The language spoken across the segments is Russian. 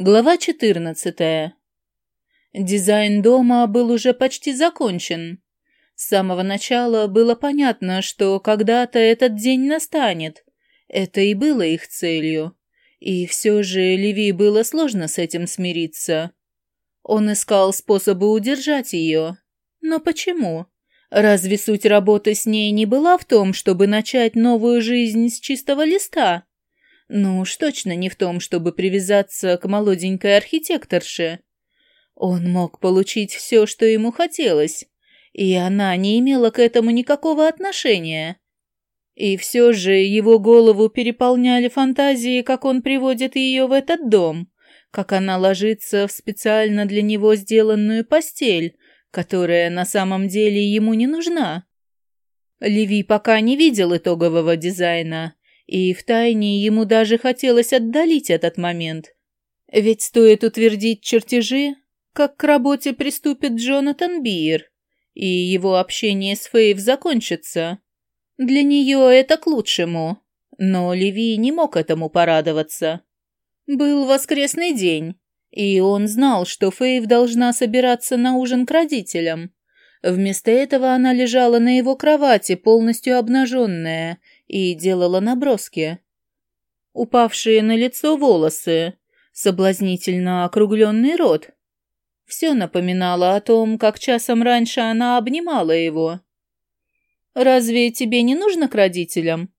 Глава 14. Дизайн дома был уже почти закончен. С самого начала было понятно, что когда-то этот день настанет. Это и было их целью. И все же Леви было сложно с этим смириться. Он искал способы удержать ее. Но почему? Разве суть работы с ней не была в том, чтобы начать новую жизнь с чистого листа? Ну уж точно не в том, чтобы привязаться к молоденькой архитекторше. Он мог получить все, что ему хотелось, и она не имела к этому никакого отношения. И все же его голову переполняли фантазии, как он приводит ее в этот дом, как она ложится в специально для него сделанную постель, которая на самом деле ему не нужна. Леви пока не видел итогового дизайна, и втайне ему даже хотелось отдалить этот момент. Ведь стоит утвердить чертежи, как к работе приступит Джонатан Биер, и его общение с Фейв закончится. Для нее это к лучшему, но Леви не мог этому порадоваться. Был воскресный день, и он знал, что Фейв должна собираться на ужин к родителям. Вместо этого она лежала на его кровати, полностью обнаженная, и делала наброски. Упавшие на лицо волосы, соблазнительно округленный рот. Все напоминало о том, как часом раньше она обнимала его. «Разве тебе не нужно к родителям?»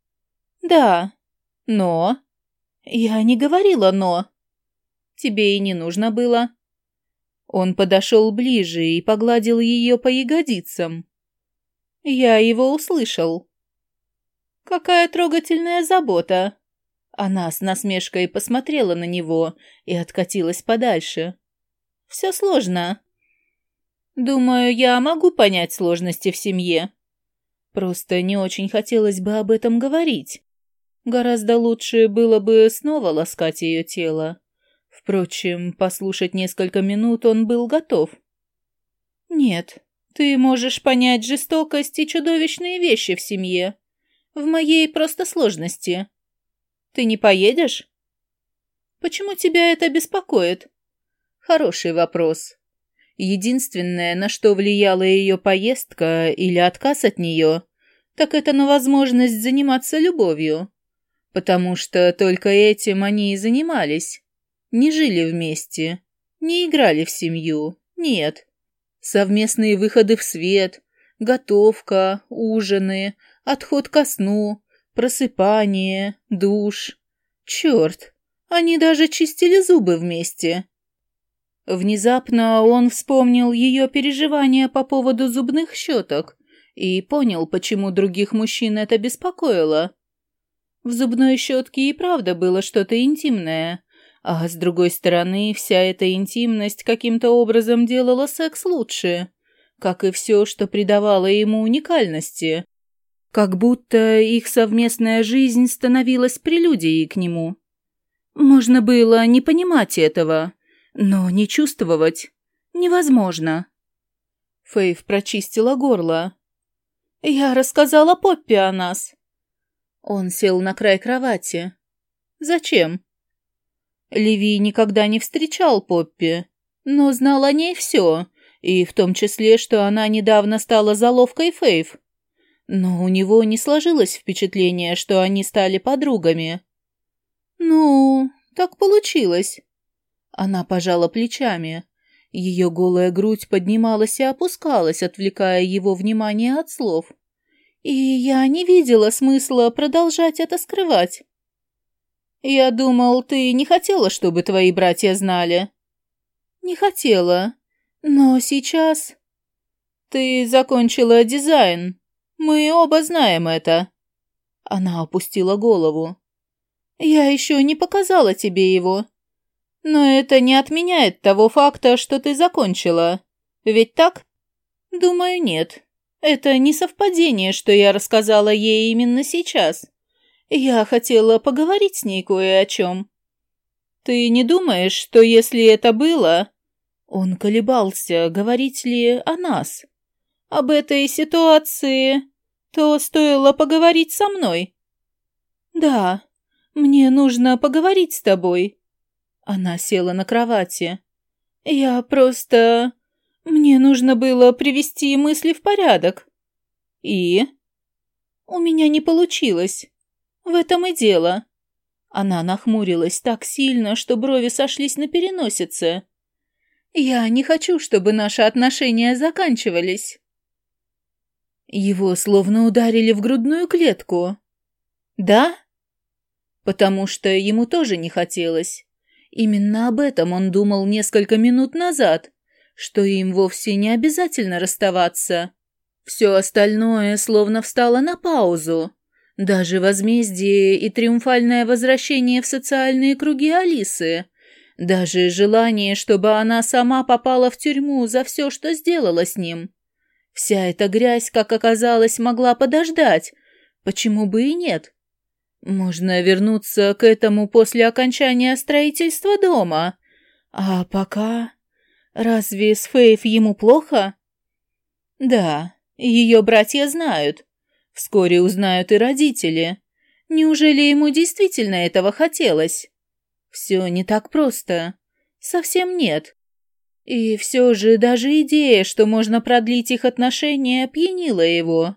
«Да. Но...» «Я не говорила «но». Тебе и не нужно было». Он подошел ближе и погладил ее по ягодицам. Я его услышал. «Какая трогательная забота!» Она с насмешкой посмотрела на него и откатилась подальше. «Все сложно. Думаю, я могу понять сложности в семье. Просто не очень хотелось бы об этом говорить. Гораздо лучше было бы снова ласкать ее тело. Впрочем, послушать несколько минут он был готов. «Нет, ты можешь понять жестокость и чудовищные вещи в семье в моей просто сложности. Ты не поедешь? Почему тебя это беспокоит? Хороший вопрос. Единственное, на что влияла ее поездка или отказ от нее, так это на возможность заниматься любовью. Потому что только этим они и занимались. Не жили вместе, не играли в семью, нет. Совместные выходы в свет, готовка, ужины, отход ко сну, просыпание, душ. Черт, они даже чистили зубы вместе. Внезапно он вспомнил ее переживания по поводу зубных щеток и понял, почему других мужчин это беспокоило. В зубной щетке и правда было что-то интимное, а с другой стороны, вся эта интимность каким-то образом делала секс лучше, как и все, что придавало ему уникальности. Как будто их совместная жизнь становилась прелюдией к нему. Можно было не понимать этого, но не чувствовать невозможно. Фейв прочистила горло. «Я рассказала Поппи о нас». Он сел на край кровати. «Зачем?» Леви никогда не встречал Поппи, но знал о ней все, и в том числе, что она недавно стала заловкой Фейв. Но у него не сложилось впечатление, что они стали подругами. «Ну, так получилось». Она пожала плечами. Ее голая грудь поднималась и опускалась, отвлекая его внимание от слов. И я не видела смысла продолжать это скрывать. «Я думал, ты не хотела, чтобы твои братья знали». «Не хотела. Но сейчас...» «Ты закончила дизайн», мы оба знаем это. Она опустила голову. Я еще не показала тебе его. Но это не отменяет того факта, что ты закончила. Ведь так? Думаю, нет. Это не совпадение, что я рассказала ей именно сейчас. Я хотела поговорить с ней кое о чем. Ты не думаешь, что если это было... Он колебался, говорить ли о нас. Об этой ситуации то стоило поговорить со мной. Да, мне нужно поговорить с тобой. Она села на кровати. «Я просто... Мне нужно было привести мысли в порядок». «И?» «У меня не получилось. В этом и дело». Она нахмурилась так сильно, что брови сошлись на переносице. «Я не хочу, чтобы наши отношения заканчивались». Его словно ударили в грудную клетку. «Да?» Потому что ему тоже не хотелось. Именно об этом он думал несколько минут назад, что им вовсе не обязательно расставаться. Все остальное словно встало на паузу. Даже возмездие и триумфальное возвращение в социальные круги Алисы. Даже желание, чтобы она сама попала в тюрьму за все, что сделала с ним. Вся эта грязь, как оказалось, могла подождать. Почему бы и нет? Можно вернуться к этому после окончания строительства дома. А пока... Разве с Фейф ему плохо? Да, ее братья знают. Вскоре узнают и родители. Неужели ему действительно этого хотелось? Все не так просто. Совсем нет. И все же даже идея, что можно продлить их отношения, опьянила его.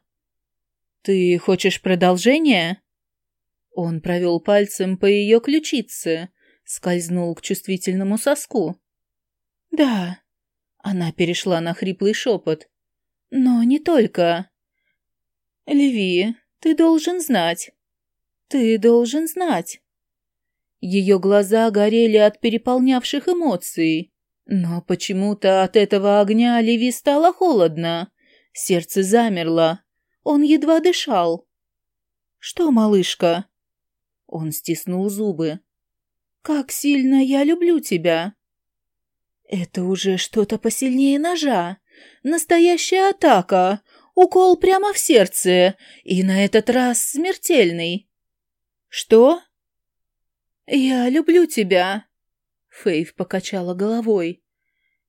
«Ты хочешь продолжения?» Он провел пальцем по ее ключице, скользнул к чувствительному соску. «Да». Она перешла на хриплый шепот. «Но не только». «Леви, ты должен знать. Ты должен знать». Ее глаза горели от переполнявших эмоций. Но почему-то от этого огня Леви стало холодно. Сердце замерло. Он едва дышал. «Что, малышка?» Он стиснул зубы. «Как сильно я люблю тебя!» «Это уже что-то посильнее ножа. Настоящая атака. Укол прямо в сердце. И на этот раз смертельный». «Что?» «Я люблю тебя», Фейв покачала головой.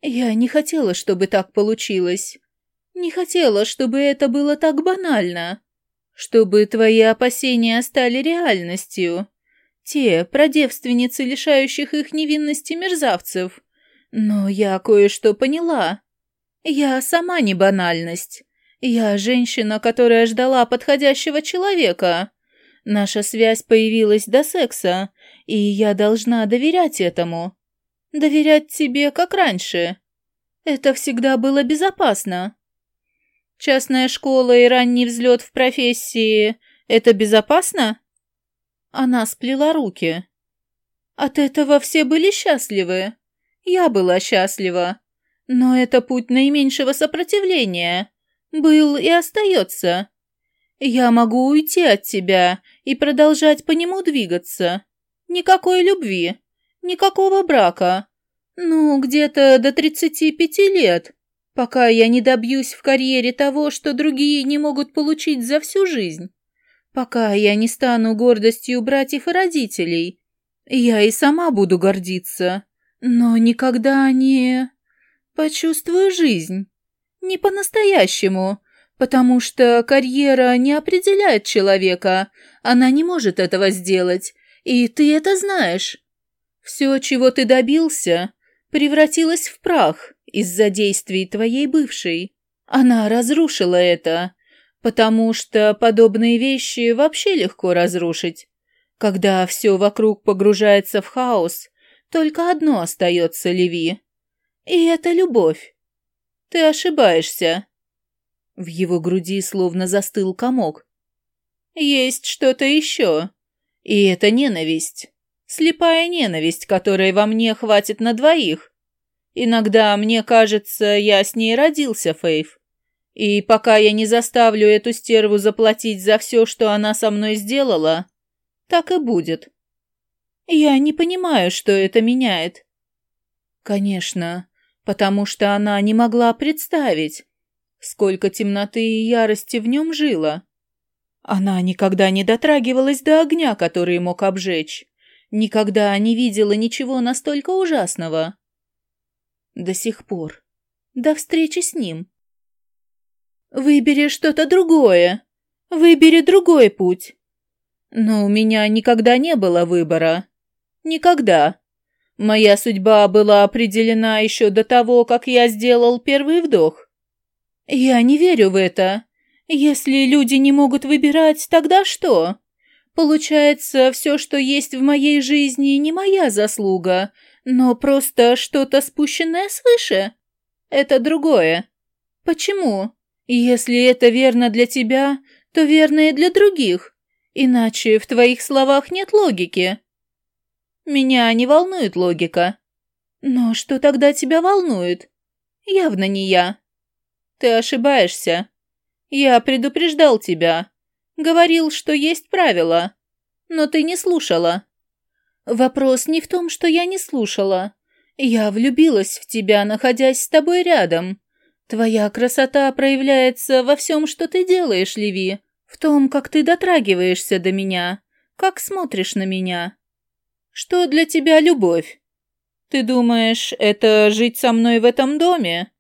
«Я не хотела, чтобы так получилось. Не хотела, чтобы это было так банально. Чтобы твои опасения стали реальностью. Те, про девственницы, лишающих их невинности мерзавцев. Но я кое-что поняла. Я сама не банальность. Я женщина, которая ждала подходящего человека. Наша связь появилась до секса, и я должна доверять этому. Доверять тебе, как раньше. Это всегда было безопасно. Частная школа и ранний взлет в профессии — это безопасно? Она сплела руки. От этого все были счастливы. Я была счастлива. Но это путь наименьшего сопротивления. Был и остается. Я могу уйти от тебя и продолжать по нему двигаться. Никакой любви, никакого брака. Ну, где-то до тридцати пяти лет, пока я не добьюсь в карьере того, что другие не могут получить за всю жизнь. Пока я не стану гордостью братьев и родителей. Я и сама буду гордиться, но никогда не... почувствую жизнь. Не по-настоящему, потому что карьера не определяет человека, она не может этого сделать, и ты это знаешь. Все, чего ты добился, превратилась в прах из-за действий твоей бывшей. Она разрушила это, потому что подобные вещи вообще легко разрушить. Когда все вокруг погружается в хаос, только одно остается, Леви. И это любовь. Ты ошибаешься. В его груди словно застыл комок. Есть что-то еще. И это ненависть. Слепая ненависть, которой во мне хватит на двоих. Иногда мне кажется, я с ней родился, Фейв. И пока я не заставлю эту стерву заплатить за все, что она со мной сделала, так и будет. Я не понимаю, что это меняет. Конечно, потому что она не могла представить, сколько темноты и ярости в нем жило. Она никогда не дотрагивалась до огня, который мог обжечь. Никогда не видела ничего настолько ужасного. До сих пор. До встречи с ним. Выбери что-то другое. Выбери другой путь. Но у меня никогда не было выбора. Никогда. Моя судьба была определена еще до того, как я сделал первый вдох. Я не верю в это. Если люди не могут выбирать, тогда что? Получается, все, что есть в моей жизни, не моя заслуга, но просто что-то спущенное свыше. Это другое. Почему? Если это верно для тебя, то верно и для других. Иначе в твоих словах нет логики. Меня не волнует логика. Но что тогда тебя волнует? Явно не я. Ты ошибаешься. Я предупреждал тебя. Говорил, что есть правила. Но ты не слушала. Вопрос не в том, что я не слушала. Я влюбилась в тебя, находясь с тобой рядом. Твоя красота проявляется во всем, что ты делаешь, Леви. В том, как ты дотрагиваешься до меня, как смотришь на меня. Что для тебя любовь? Ты думаешь, это жить со мной в этом доме?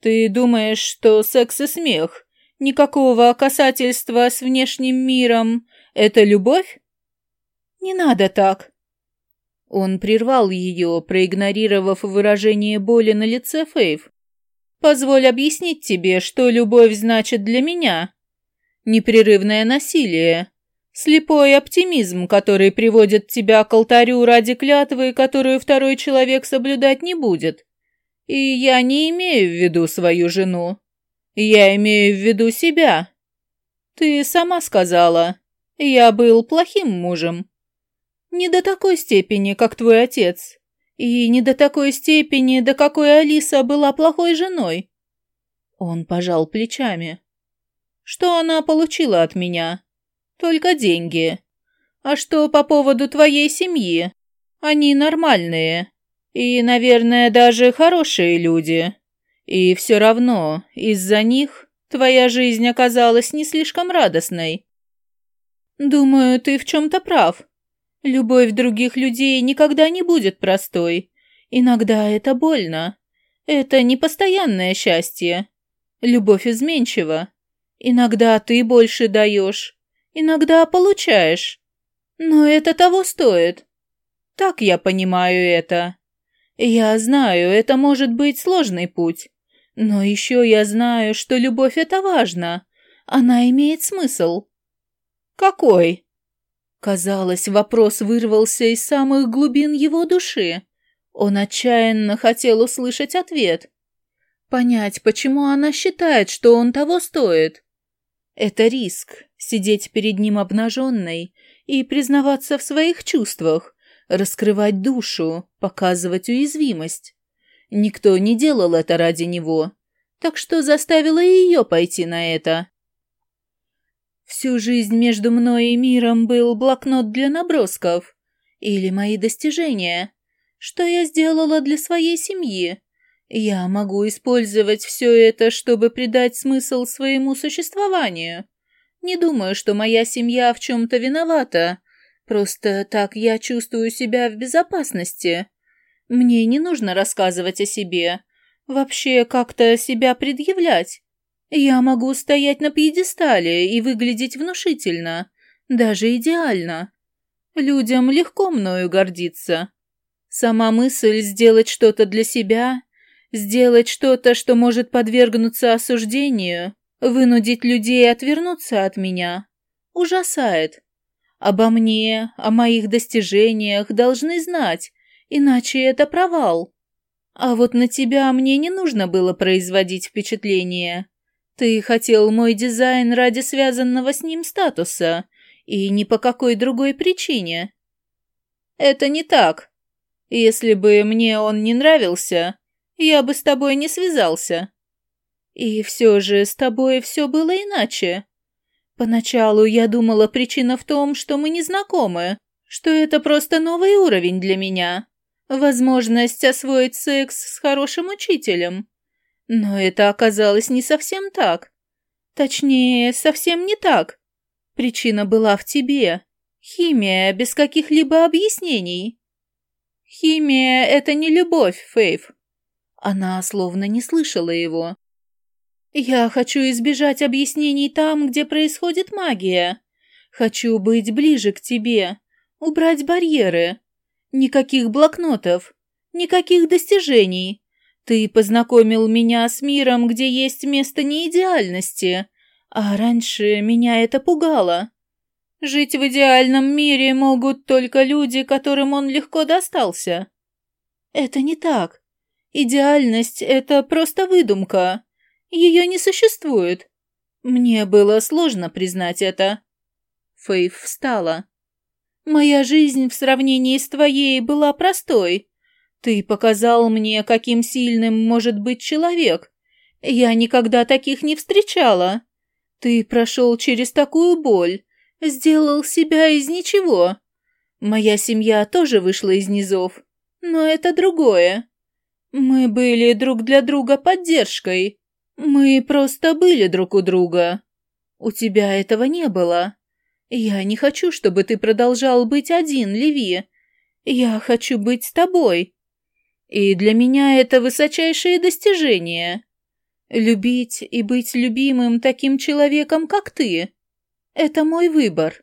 Ты думаешь, что секс и смех, никакого касательства с внешним миром — это любовь? Не надо так. Он прервал ее, проигнорировав выражение боли на лице Фейв. «Позволь объяснить тебе, что любовь значит для меня. Непрерывное насилие, Слепой оптимизм, который приводит тебя к алтарю ради клятвы, которую второй человек соблюдать не будет. И я не имею в виду свою жену. Я имею в виду себя. Ты сама сказала, я был плохим мужем. Не до такой степени, как твой отец. И не до такой степени, до какой Алиса была плохой женой. Он пожал плечами. Что она получила от меня? Только деньги. А что по поводу твоей семьи? Они нормальные. И, наверное, даже хорошие люди. И все равно, из-за них твоя жизнь оказалась не слишком радостной. Думаю, ты в чем-то прав. Любовь других людей никогда не будет простой. Иногда это больно. Это не постоянное счастье. Любовь изменчива. Иногда ты больше даешь, Иногда получаешь. Но это того стоит. Так я понимаю это. Я знаю, это может быть сложный путь. Но еще я знаю, что любовь — это важно. Она имеет смысл. Какой? Казалось, вопрос вырвался из самых глубин его души. Он отчаянно хотел услышать ответ. Понять, почему она считает, что он того стоит. Это риск — сидеть перед ним обнаженной и признаваться в своих чувствах, раскрывать душу, показывать уязвимость. Никто не делал это ради него, так что заставила ее пойти на это. Всю жизнь между мной и миром был блокнот для набросков или мои достижения, что я сделала для своей семьи, я могу использовать все это, чтобы придать смысл своему существованию. Не думаю, что моя семья в чем-то виновата. Просто так я чувствую себя в безопасности. Мне не нужно рассказывать о себе. Вообще как-то себя предъявлять. Я могу стоять на пьедестале и выглядеть внушительно, даже идеально. Людям легко мною гордиться. Сама мысль сделать что-то для себя Сделать что-то, что может подвергнуться осуждению, вынудить людей отвернуться от меня, ужасает. Обо мне, о моих достижениях должны знать, иначе это провал. А вот на тебя мне не нужно было производить впечатление. Ты хотел мой дизайн ради связанного с ним статуса, и ни по какой другой причине. Это не так. Если бы мне он не нравился, я бы с тобой не связался. И все же с тобой все было иначе. Поначалу я думала, причина в том, что мы не знакомы, что это просто новый уровень для меня. Возможность освоить секс с хорошим учителем. Но это оказалось не совсем так. Точнее, совсем не так. Причина была в тебе. Химия без каких-либо объяснений. Химия — это не любовь, Фейв. Она словно не слышала его. «Я хочу избежать объяснений там, где происходит магия. Хочу быть ближе к тебе, убрать барьеры. Никаких блокнотов, никаких достижений. Ты познакомил меня с миром, где есть место неидеальности, а раньше меня это пугало. Жить в идеальном мире могут только люди, которым он легко достался. Это не так. Идеальность — это просто выдумка. Ее не существует. Мне было сложно признать это. Фейв встала. Моя жизнь в сравнении с твоей была простой. Ты показал мне, каким сильным может быть человек. Я никогда таких не встречала. Ты прошел через такую боль, сделал себя из ничего. Моя семья тоже вышла из низов, но это другое. Мы были друг для друга поддержкой. Мы просто были друг у друга. У тебя этого не было. Я не хочу, чтобы ты продолжал быть один, Леви. Я хочу быть с тобой. И для меня это высочайшее достижение. Любить и быть любимым таким человеком, как ты, это мой выбор.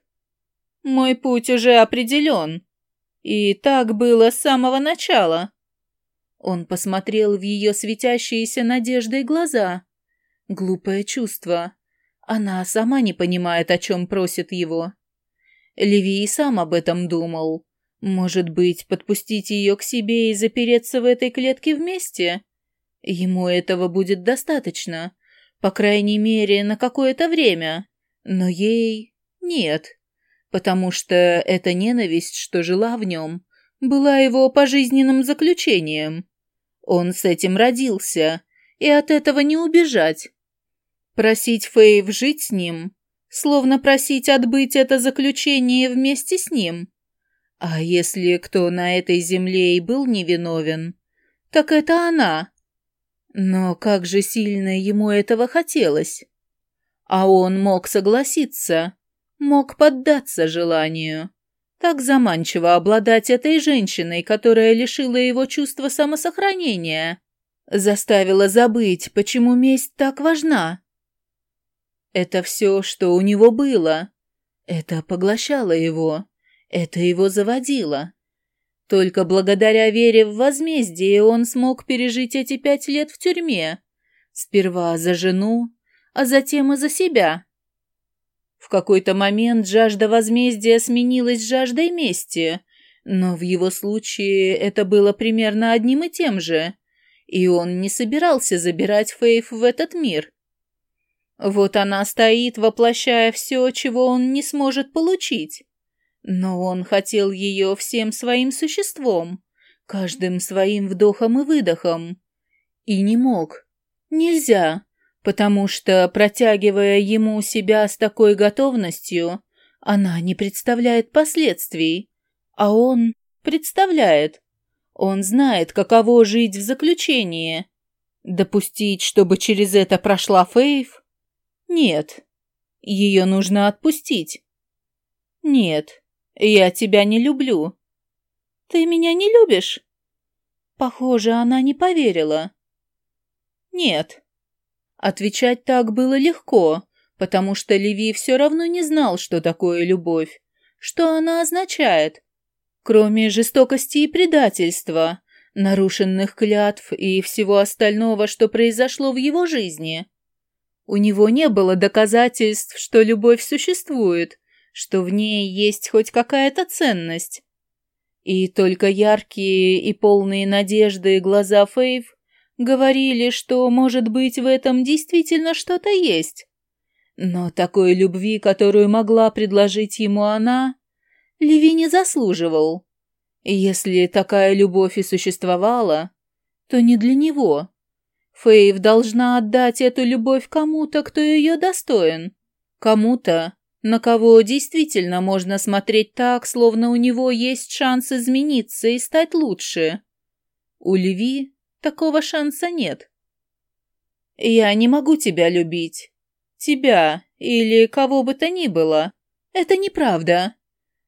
Мой путь уже определен. И так было с самого начала. Он посмотрел в ее светящиеся надеждой глаза. Глупое чувство. Она сама не понимает, о чем просит его. Леви и сам об этом думал. Может быть, подпустить ее к себе и запереться в этой клетке вместе? Ему этого будет достаточно, по крайней мере, на какое-то время. Но ей нет, потому что эта ненависть, что жила в нем, была его пожизненным заключением. Он с этим родился, и от этого не убежать. Просить Фейв жить с ним, словно просить отбыть это заключение вместе с ним. А если кто на этой земле и был невиновен, так это она. Но как же сильно ему этого хотелось. А он мог согласиться, мог поддаться желанию. Так заманчиво обладать этой женщиной, которая лишила его чувства самосохранения. Заставила забыть, почему месть так важна. Это все, что у него было. Это поглощало его. Это его заводило. Только благодаря вере в возмездие он смог пережить эти пять лет в тюрьме. Сперва за жену, а затем и за себя. В какой-то момент жажда возмездия сменилась жаждой мести, но в его случае это было примерно одним и тем же, и он не собирался забирать Фейф в этот мир. Вот она стоит, воплощая все, чего он не сможет получить. Но он хотел ее всем своим существом, каждым своим вдохом и выдохом. И не мог. Нельзя, потому что, протягивая ему себя с такой готовностью, она не представляет последствий, а он представляет. Он знает, каково жить в заключении. Допустить, чтобы через это прошла Фейв, нет. Ее нужно отпустить. Нет, я тебя не люблю. Ты меня не любишь? Похоже, она не поверила. Нет. Отвечать так было легко, потому что Леви все равно не знал, что такое любовь, что она означает. Кроме жестокости и предательства, нарушенных клятв и всего остального, что произошло в его жизни. У него не было доказательств, что любовь существует, что в ней есть хоть какая-то ценность. И только яркие и полные надежды глаза Фейв говорили, что, может быть, в этом действительно что-то есть. Но такой любви, которую могла предложить ему она, Леви не заслуживал. Если такая любовь и существовала, то не для него. Фейв должна отдать эту любовь кому-то, кто ее достоин. Кому-то, на кого действительно можно смотреть так, словно у него есть шанс измениться и стать лучше. У Леви такого шанса нет. «Я не могу тебя любить. Тебя или кого бы то ни было. Это неправда.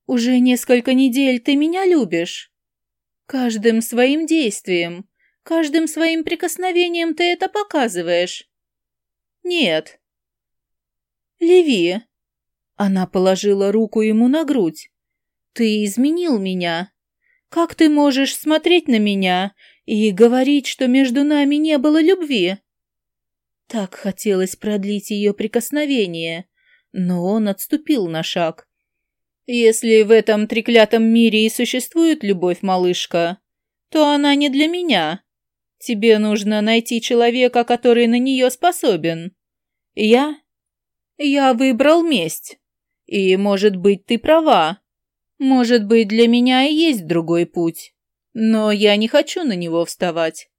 Уже несколько недель ты меня любишь. Каждым своим действием, Каждым своим прикосновением ты это показываешь. Нет. Леви. Она положила руку ему на грудь. Ты изменил меня. Как ты можешь смотреть на меня и говорить, что между нами не было любви?» Так хотелось продлить ее прикосновение, но он отступил на шаг. «Если в этом треклятом мире и существует любовь, малышка, то она не для меня. Тебе нужно найти человека, который на нее способен. Я? Я выбрал месть. И, может быть, ты права. Может быть, для меня и есть другой путь. Но я не хочу на него вставать».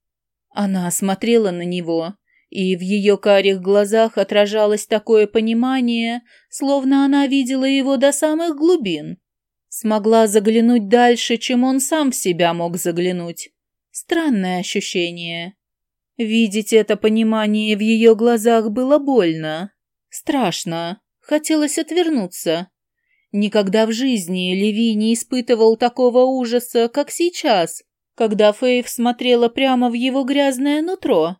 Она смотрела на него, и в ее карих глазах отражалось такое понимание, словно она видела его до самых глубин. Смогла заглянуть дальше, чем он сам в себя мог заглянуть. Странное ощущение. Видеть это понимание в ее глазах было больно. Страшно. Хотелось отвернуться. Никогда в жизни Леви не испытывал такого ужаса, как сейчас, когда Фейв смотрела прямо в его грязное нутро.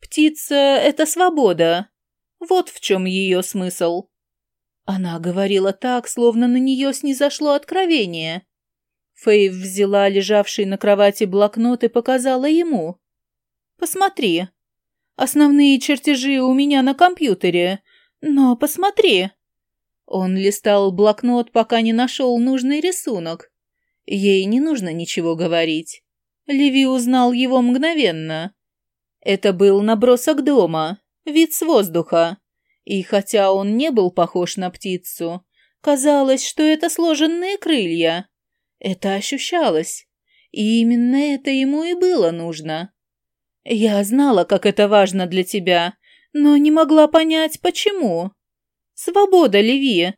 Птица — это свобода. Вот в чем ее смысл. Она говорила так, словно на нее снизошло откровение. Фейв взяла лежавший на кровати блокнот и показала ему. «Посмотри. Основные чертежи у меня на компьютере. Но посмотри». Он листал блокнот, пока не нашел нужный рисунок. Ей не нужно ничего говорить. Леви узнал его мгновенно. Это был набросок дома, вид с воздуха. И хотя он не был похож на птицу, казалось, что это сложенные крылья. Это ощущалось. И именно это ему и было нужно. Я знала, как это важно для тебя, но не могла понять, почему. Свобода, Леви.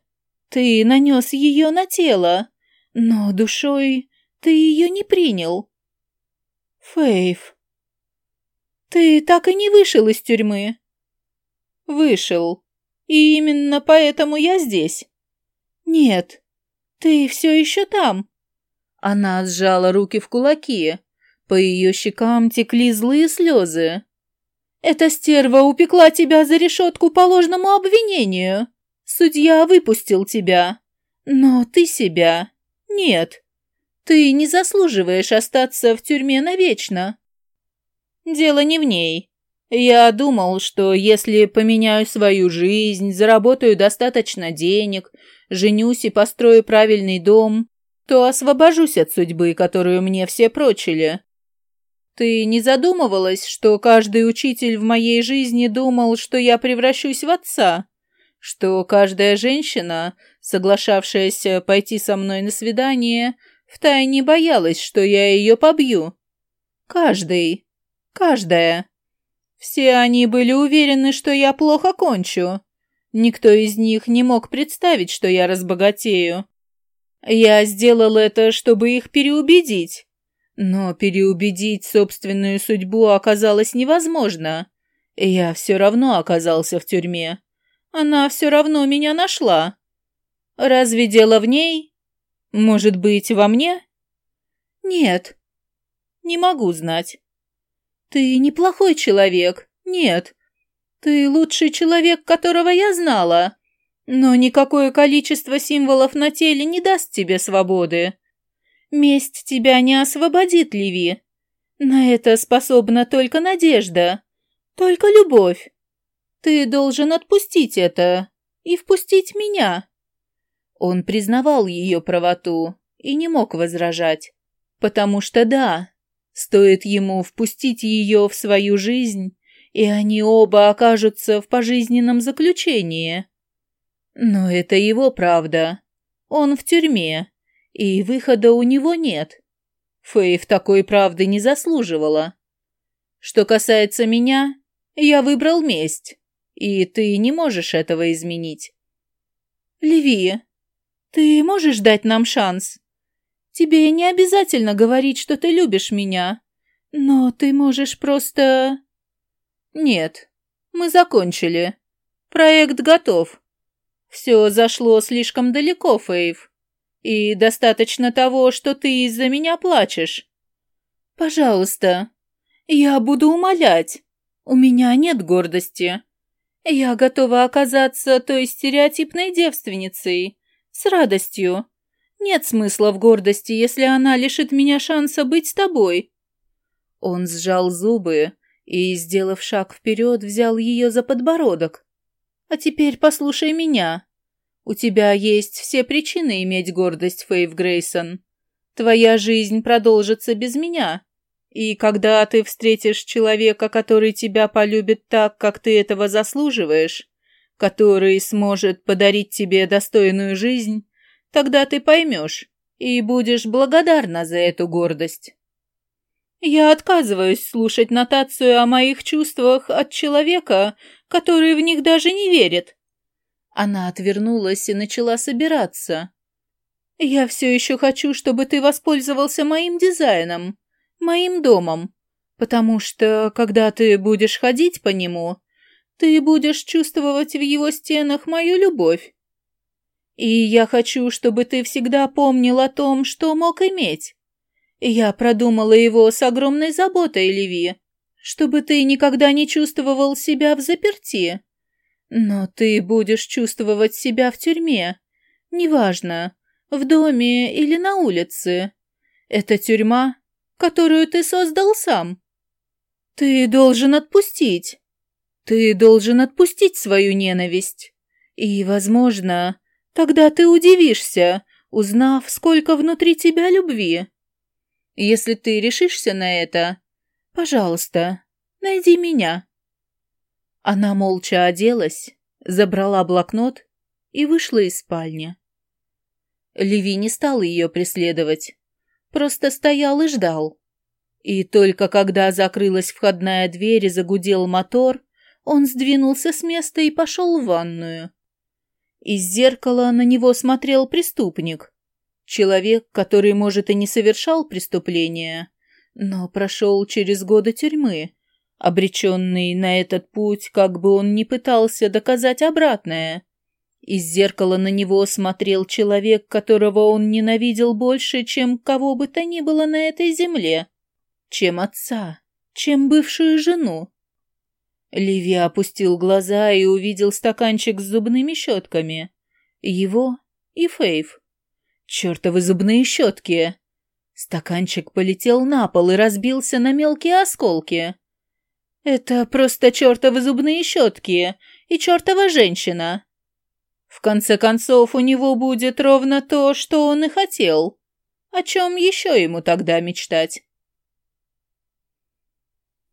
Ты нанес ее на тело, но душой ты ее не принял. Фейв. «Ты так и не вышел из тюрьмы?» «Вышел. И именно поэтому я здесь». «Нет, ты все еще там». Она сжала руки в кулаки. По ее щекам текли злые слезы. «Эта стерва упекла тебя за решетку по ложному обвинению. Судья выпустил тебя. Но ты себя. Нет. Ты не заслуживаешь остаться в тюрьме навечно. Дело не в ней. Я думал, что если поменяю свою жизнь, заработаю достаточно денег, женюсь и построю правильный дом, то освобожусь от судьбы, которую мне все прочили. Ты не задумывалась, что каждый учитель в моей жизни думал, что я превращусь в отца? Что каждая женщина, соглашавшаяся пойти со мной на свидание, втайне боялась, что я ее побью? Каждый. Каждая. Все они были уверены, что я плохо кончу. Никто из них не мог представить, что я разбогатею. Я сделал это, чтобы их переубедить. Но переубедить собственную судьбу оказалось невозможно. Я все равно оказался в тюрьме. Она все равно меня нашла. Разве дело в ней? Может быть, во мне? Нет. Не могу знать. «Ты неплохой человек. Нет. Ты лучший человек, которого я знала. Но никакое количество символов на теле не даст тебе свободы. Месть тебя не освободит, Леви. На это способна только надежда, только любовь. Ты должен отпустить это и впустить меня». Он признавал ее правоту и не мог возражать, потому что да, Стоит ему впустить ее в свою жизнь, и они оба окажутся в пожизненном заключении. Но это его правда. Он в тюрьме, и выхода у него нет. Фейв такой правды не заслуживала. Что касается меня, я выбрал месть, и ты не можешь этого изменить. Леви, ты можешь дать нам шанс? Тебе не обязательно говорить, что ты любишь меня, но ты можешь просто... Нет, мы закончили. Проект готов. Все зашло слишком далеко, Фейв. И достаточно того, что ты из-за меня плачешь. Пожалуйста, я буду умолять. У меня нет гордости. Я готова оказаться той стереотипной девственницей. С радостью. Нет смысла в гордости, если она лишит меня шанса быть с тобой. Он сжал зубы и, сделав шаг вперед, взял ее за подбородок. А теперь послушай меня. У тебя есть все причины иметь гордость, Фейв Грейсон. Твоя жизнь продолжится без меня. И когда ты встретишь человека, который тебя полюбит так, как ты этого заслуживаешь, который сможет подарить тебе достойную жизнь, тогда ты поймешь и будешь благодарна за эту гордость. Я отказываюсь слушать нотацию о моих чувствах от человека, который в них даже не верит. Она отвернулась и начала собираться. Я все еще хочу, чтобы ты воспользовался моим дизайном, моим домом, потому что, когда ты будешь ходить по нему, ты будешь чувствовать в его стенах мою любовь. И я хочу, чтобы ты всегда помнил о том, что мог иметь. Я продумала его с огромной заботой, Леви, чтобы ты никогда не чувствовал себя в заперти. Но ты будешь чувствовать себя в тюрьме. Неважно, в доме или на улице. Это тюрьма, которую ты создал сам. Ты должен отпустить. Ты должен отпустить свою ненависть. И, возможно, тогда ты удивишься, узнав, сколько внутри тебя любви. Если ты решишься на это, пожалуйста, найди меня. Она молча оделась, забрала блокнот и вышла из спальни. Леви не стал ее преследовать, просто стоял и ждал. И только когда закрылась входная дверь и загудел мотор, он сдвинулся с места и пошел в ванную. Из зеркала на него смотрел преступник. Человек, который, может, и не совершал преступления, но прошел через годы тюрьмы, обреченный на этот путь, как бы он ни пытался доказать обратное. Из зеркала на него смотрел человек, которого он ненавидел больше, чем кого бы то ни было на этой земле, чем отца, чем бывшую жену. Ливи опустил глаза и увидел стаканчик с зубными щетками. Его и Фейв. Чертовы зубные щетки! Стаканчик полетел на пол и разбился на мелкие осколки. Это просто чертовы зубные щетки и чертова женщина. В конце концов, у него будет ровно то, что он и хотел. О чем еще ему тогда мечтать?